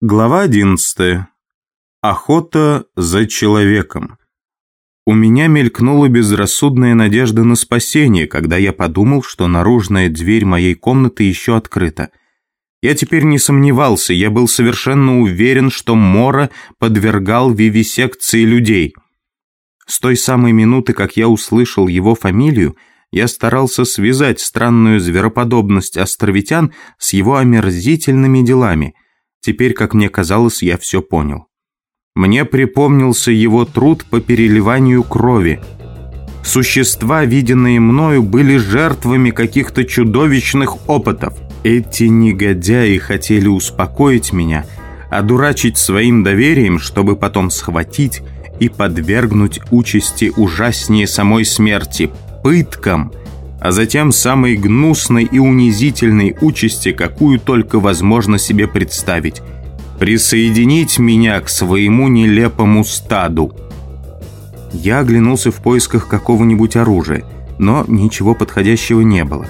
Глава 11. Охота за человеком. У меня мелькнула безрассудная надежда на спасение, когда я подумал, что наружная дверь моей комнаты еще открыта. Я теперь не сомневался, я был совершенно уверен, что Мора подвергал вивисекции людей. С той самой минуты, как я услышал его фамилию, я старался связать странную звероподобность островитян с его омерзительными делами – Теперь, как мне казалось, я все понял. Мне припомнился его труд по переливанию крови. Существа, виденные мною, были жертвами каких-то чудовищных опытов. Эти негодяи хотели успокоить меня, одурачить своим доверием, чтобы потом схватить и подвергнуть участи ужаснее самой смерти, пыткам – а затем самой гнусной и унизительной участи, какую только возможно себе представить – присоединить меня к своему нелепому стаду. Я оглянулся в поисках какого-нибудь оружия, но ничего подходящего не было.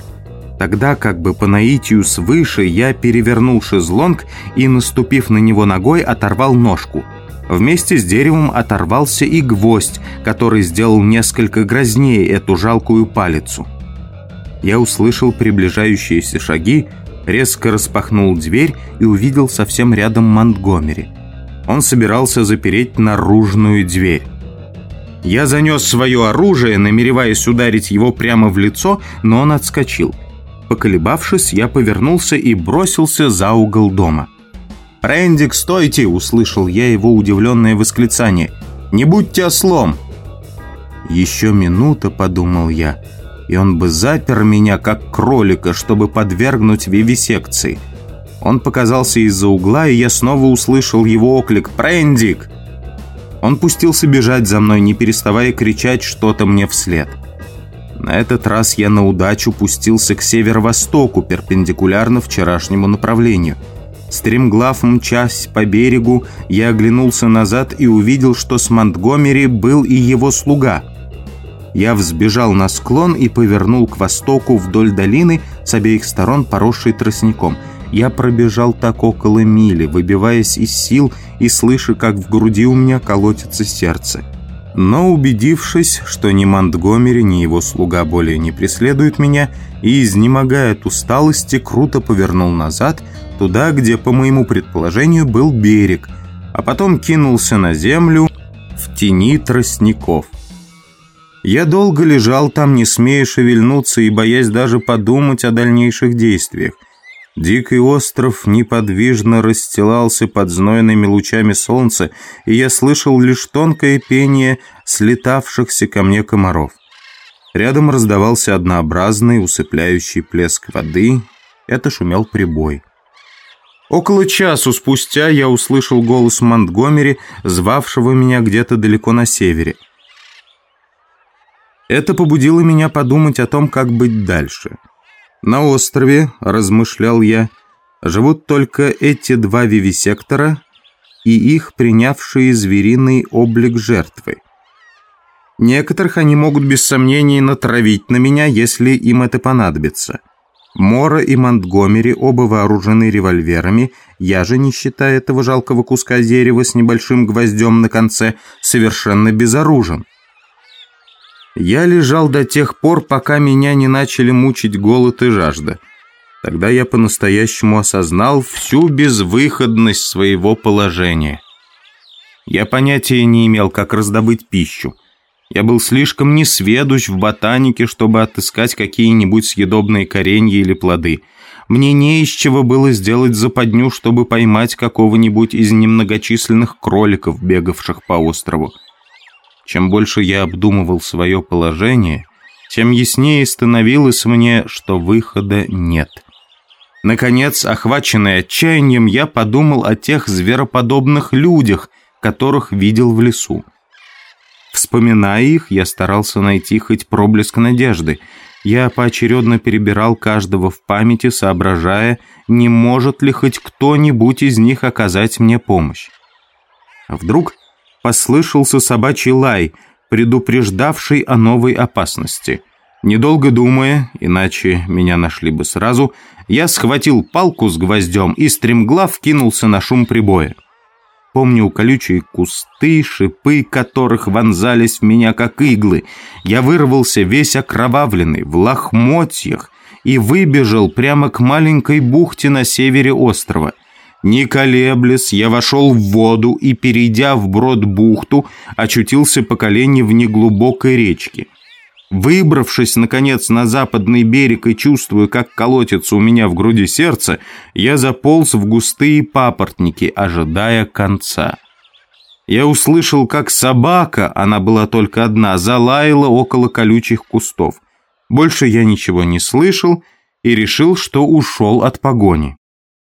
Тогда, как бы по наитию свыше, я перевернул шезлонг и, наступив на него ногой, оторвал ножку. Вместе с деревом оторвался и гвоздь, который сделал несколько грознее эту жалкую палицу я услышал приближающиеся шаги, резко распахнул дверь и увидел совсем рядом Монтгомери. Он собирался запереть наружную дверь. Я занес свое оружие, намереваясь ударить его прямо в лицо, но он отскочил. Поколебавшись, я повернулся и бросился за угол дома. «Рэндик, стойте!» – услышал я его удивленное восклицание. «Не будьте ослом!» «Еще минута», – подумал я, – и он бы запер меня, как кролика, чтобы подвергнуть вивисекции. Он показался из-за угла, и я снова услышал его оклик «Прендик!». Он пустился бежать за мной, не переставая кричать что-то мне вслед. На этот раз я на удачу пустился к северо-востоку, перпендикулярно вчерашнему направлению. Стремглав мчась по берегу, я оглянулся назад и увидел, что с Монтгомери был и его слуга – я взбежал на склон и повернул к востоку вдоль долины с обеих сторон, поросшей тростником. Я пробежал так около мили, выбиваясь из сил и слыша, как в груди у меня колотится сердце. Но убедившись, что ни Монтгомери, ни его слуга более не преследуют меня, и, изнемогая от усталости, круто повернул назад, туда, где, по моему предположению, был берег, а потом кинулся на землю в тени тростников. Я долго лежал там, не смея шевельнуться и боясь даже подумать о дальнейших действиях. Дикий остров неподвижно расстилался под знойными лучами солнца, и я слышал лишь тонкое пение слетавшихся ко мне комаров. Рядом раздавался однообразный усыпляющий плеск воды. Это шумел прибой. Около часу спустя я услышал голос Монтгомери, звавшего меня где-то далеко на севере – это побудило меня подумать о том, как быть дальше. На острове, размышлял я, живут только эти два вивисектора и их принявшие звериный облик жертвы. Некоторых они могут без сомнений натравить на меня, если им это понадобится. Мора и Монтгомери оба вооружены револьверами, я же, не считая этого жалкого куска дерева с небольшим гвоздем на конце, совершенно безоружен. Я лежал до тех пор, пока меня не начали мучить голод и жажда. Тогда я по-настоящему осознал всю безвыходность своего положения. Я понятия не имел, как раздобыть пищу. Я был слишком несведущ в ботанике, чтобы отыскать какие-нибудь съедобные коренья или плоды. Мне не из чего было сделать западню, чтобы поймать какого-нибудь из немногочисленных кроликов, бегавших по острову. Чем больше я обдумывал свое положение, тем яснее становилось мне, что выхода нет. Наконец, охваченный отчаянием, я подумал о тех звероподобных людях, которых видел в лесу. Вспоминая их, я старался найти хоть проблеск надежды. Я поочередно перебирал каждого в памяти, соображая, не может ли хоть кто-нибудь из них оказать мне помощь. Вдруг послышался собачий лай, предупреждавший о новой опасности. Недолго думая, иначе меня нашли бы сразу, я схватил палку с гвоздем и стремглав кинулся на шум прибоя. Помню колючие кусты, шипы которых вонзались в меня, как иглы. Я вырвался весь окровавленный, в лохмотьях, и выбежал прямо к маленькой бухте на севере острова. Не колеблясь, я вошел в воду и, перейдя в брод бухту, очутился по колени в неглубокой речке. Выбравшись, наконец, на западный берег и чувствуя, как колотится у меня в груди сердце, я заполз в густые папоротники, ожидая конца. Я услышал, как собака, она была только одна, залаяла около колючих кустов. Больше я ничего не слышал и решил, что ушел от погони.